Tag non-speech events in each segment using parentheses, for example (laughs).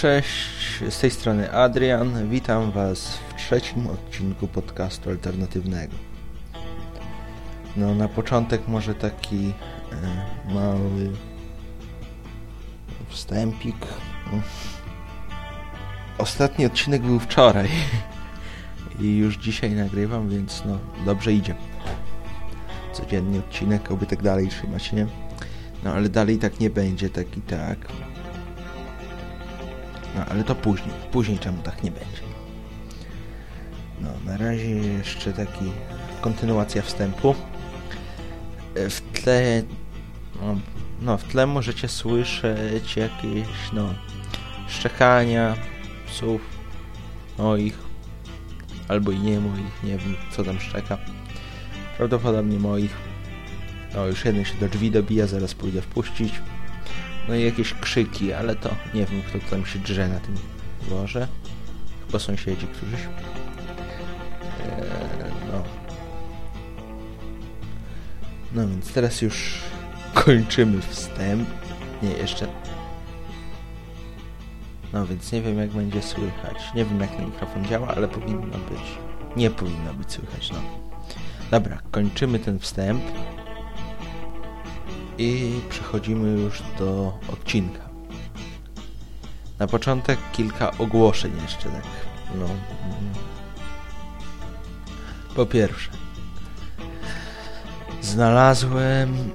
cześć, z tej strony Adrian. Witam Was w trzecim odcinku podcastu alternatywnego. No, na początek może taki e, mały wstępik. Ostatni odcinek był wczoraj (laughs) i już dzisiaj nagrywam, więc no, dobrze idzie. Codziennie odcinek, oby tak dalej trzymać, nie? No, ale dalej tak nie będzie, tak i tak. No, ale to później. Później czemu tak nie będzie. No, na razie jeszcze taki kontynuacja wstępu. E, w tle... No, no, w tle możecie słyszeć jakieś, no, szczekania psów moich, albo i nie moich, nie wiem, co tam szczeka. Prawdopodobnie moich. No, już jeden się do drzwi dobija, zaraz pójdę wpuścić. No i jakieś krzyki, ale to nie wiem, kto tam się drze na tym dworze. Chyba sąsiedzi któryś. Eee, no. No więc teraz już kończymy wstęp. Nie, jeszcze. No więc nie wiem jak będzie słychać. Nie wiem jak ten mikrofon działa, ale powinno być. Nie powinno być słychać, no. Dobra, kończymy ten wstęp i przechodzimy już do odcinka. Na początek kilka ogłoszeń jeszcze tak. No. Po pierwsze, znalazłem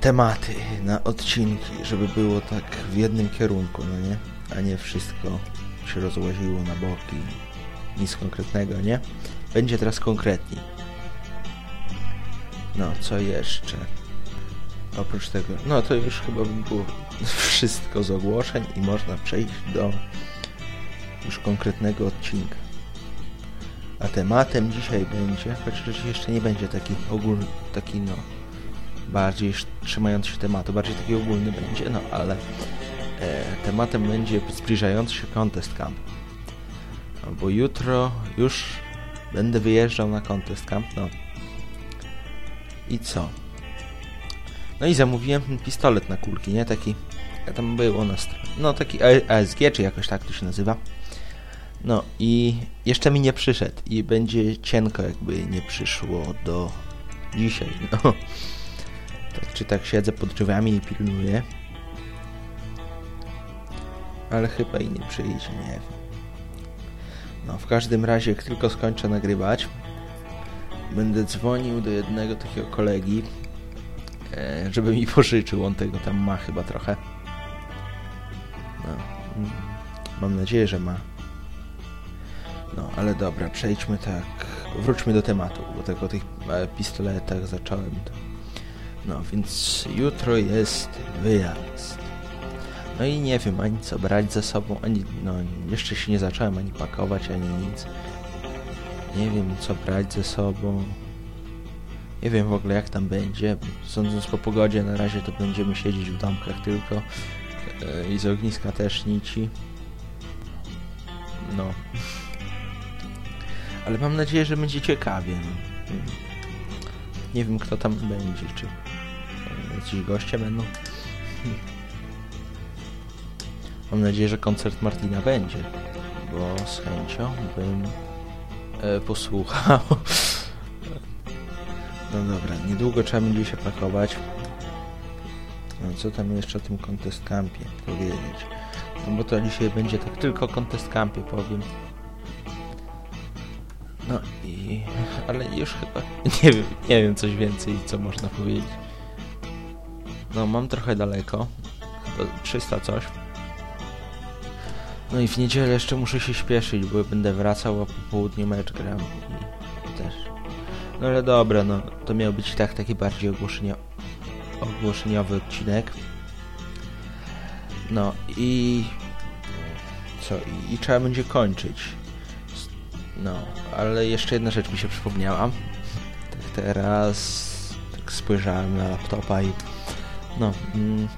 tematy na odcinki, żeby było tak w jednym kierunku, no nie? A nie wszystko się rozłaziło na boki. Nic konkretnego, nie? Będzie teraz konkretniej. No, co jeszcze? Oprócz tego, no to już chyba by było (laughs) wszystko z ogłoszeń i można przejść do już konkretnego odcinka. A tematem dzisiaj będzie, chociaż jeszcze nie będzie taki ogólny, taki no, bardziej trzymający się tematu, bardziej taki ogólny będzie, no ale e, tematem będzie zbliżający się Contest Camp. No, bo jutro już będę wyjeżdżał na Contest Camp, no. I co? No i zamówiłem pistolet na kulki, nie? Taki, tam było na no taki ASG, czy jakoś tak to się nazywa. No i jeszcze mi nie przyszedł i będzie cienko jakby nie przyszło do dzisiaj, (laughs) no. Tak czy tak siedzę pod drzwiami i pilnuję. Ale chyba i nie przyjdzie, nie wiem. No w każdym razie, jak tylko skończę nagrywać, będę dzwonił do jednego takiego kolegi, E, żeby mi (laughs) pożyczył. On tego tam ma chyba trochę. No. Mm, mam nadzieję, że ma. No, ale dobra, przejdźmy tak. Wróćmy do tematu, bo tak o tych e, pistoletach zacząłem to. No, więc jutro jest wyjazd. No i nie wiem ani co brać ze sobą, ani no jeszcze się nie zacząłem ani pakować, ani nic. Nie wiem co brać ze sobą. Nie wiem w ogóle jak tam będzie. Sądząc po pogodzie na razie to będziemy siedzieć w domkach tylko. E, I z ogniska też nici. No. Ale mam nadzieję, że będzie ciekawie. No. Nie wiem kto tam będzie, czy jacyś goście będą. Mam nadzieję, że koncert Martina będzie, bo z chęcią bym e, posłuchał. No dobra, niedługo trzeba będzie się pakować. No co tam jeszcze o tym Contest Campie powiedzieć? No bo to dzisiaj będzie tak tylko Contest Campie powiem. No i... ale już chyba (laughs) nie wiem, nie wiem coś więcej co można powiedzieć. No mam trochę daleko. Chyba 300 coś. No i w niedzielę jeszcze muszę się śpieszyć, bo będę wracał, a po południu mecz gram no ale dobra, no to miał być tak taki bardziej ogłoszenia, ogłoszeniowy odcinek. No i co? I, I, trzeba będzie kończyć. No, ale jeszcze jedna rzecz mi się przypomniała. Tak teraz tak spojrzałem na laptopa i no mm,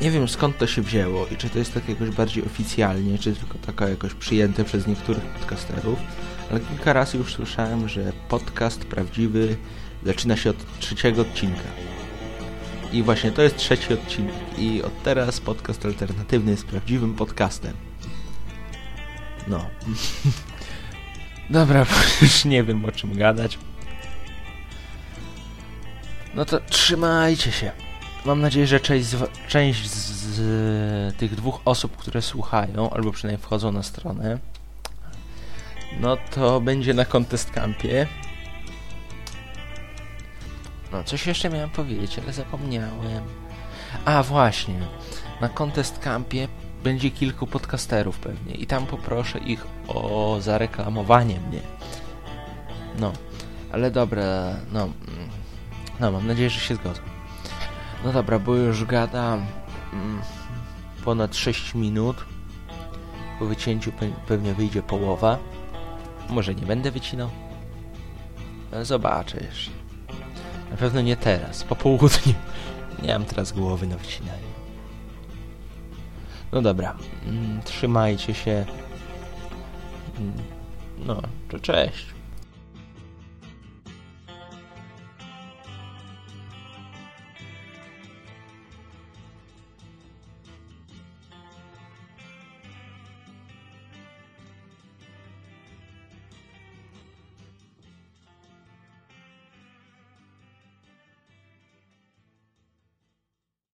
nie wiem skąd to się wzięło i czy to jest tak jakoś bardziej oficjalnie, czy tylko taka jakoś przyjęte przez niektórych podcasterów ale kilka razy już słyszałem, że podcast prawdziwy zaczyna się od trzeciego odcinka. I właśnie to jest trzeci odcinek. I od teraz podcast alternatywny jest prawdziwym podcastem. No. (laughs) Dobra, bo już nie wiem o czym gadać. No to trzymajcie się. Mam nadzieję, że część z, część z, z tych dwóch osób, które słuchają, albo przynajmniej wchodzą na stronę, no to będzie na Contest Campie. No, coś jeszcze miałem powiedzieć, ale zapomniałem. A, właśnie. Na Contest Campie będzie kilku podcasterów pewnie i tam poproszę ich o zareklamowanie mnie. No, ale dobra, no, mm, no mam nadzieję, że się zgodzą. No dobra, bo już gadam mm, ponad 6 minut. Po wycięciu pe pewnie wyjdzie połowa. Może nie będę wycinał. Ale zobaczę jeszcze. Na pewno nie teraz, po południu. (laughs) Nie mam teraz głowy na wycinanie. No dobra, mm, trzymajcie się. Mm, no, to cześć.